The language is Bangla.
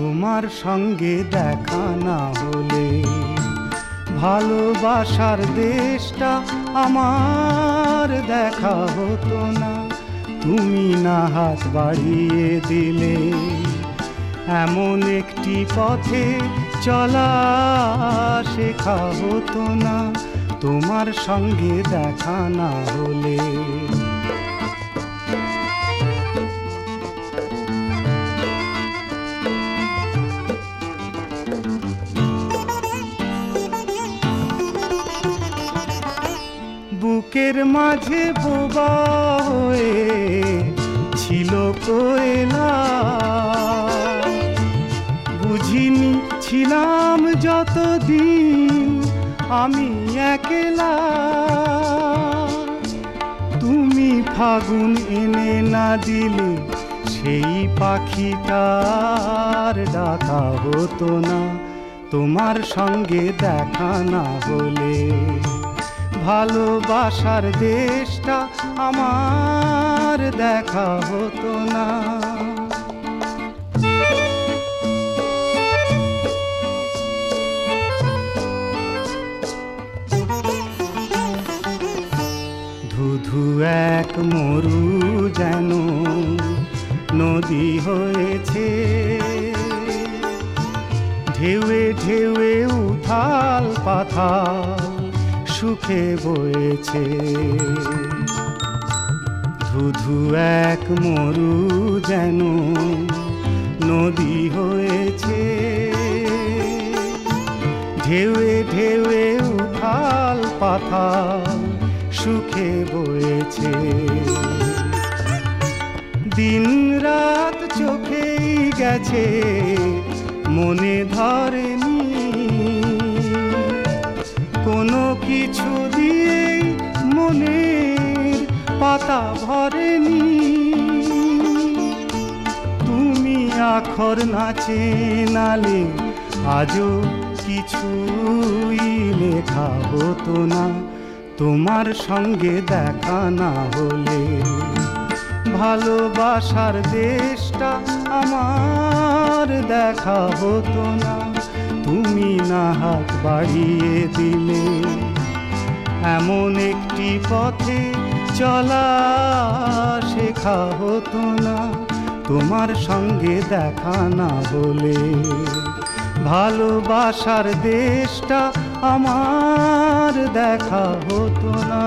তোমার সঙ্গে দেখা না হলে ভালোবাসার দেশটা আমার দেখা হতো না। তুমি না হাত বাড়িয়ে দিলে এমন একটি পথে চলা শেখা হতো না। তোমার সঙ্গে দেখা না হলে বুকের মাঝে বোবা হয়ে ছিল কোয়েলা। বুঝিনি ছিলাম যতদিন আমি একলা। তুমি ফাগুন এনে না দিলে সেই পাখিটার ডাকা হতো না। তোমার সঙ্গে দেখা না হলে ভালোবাসার দেশটা আমার দেখা হতো না। ধুধু এক মরু যেন নদী হয়েছে। ঢেউয়ে ঢেউয়ে উথাল পাথাল সুখে বয়েছে। ধুধু এক মরু যেন নদী হয়েছে। ঢেউয়ে ঢেউয়ে উথাল পাথাল সুখে বয়েছে। দিন রাত চোখেই গেছে, মনে ধরেনি পাতা ভরেনি। তুমি আখর নাচে নালে, আজও কিছুই লেখা হতো না। তোমার সঙ্গে দেখা না হলে, ভালোবাসার দেশটা আমার দেখা হতো না। তুমি না হাত বাড়িয়ে দিলে, এমন একটি পথে চলা শেখা হতো না তোমার সঙ্গে দেখা না হলে। ভালোবাসার দেশটা আমার দেখা হতো না।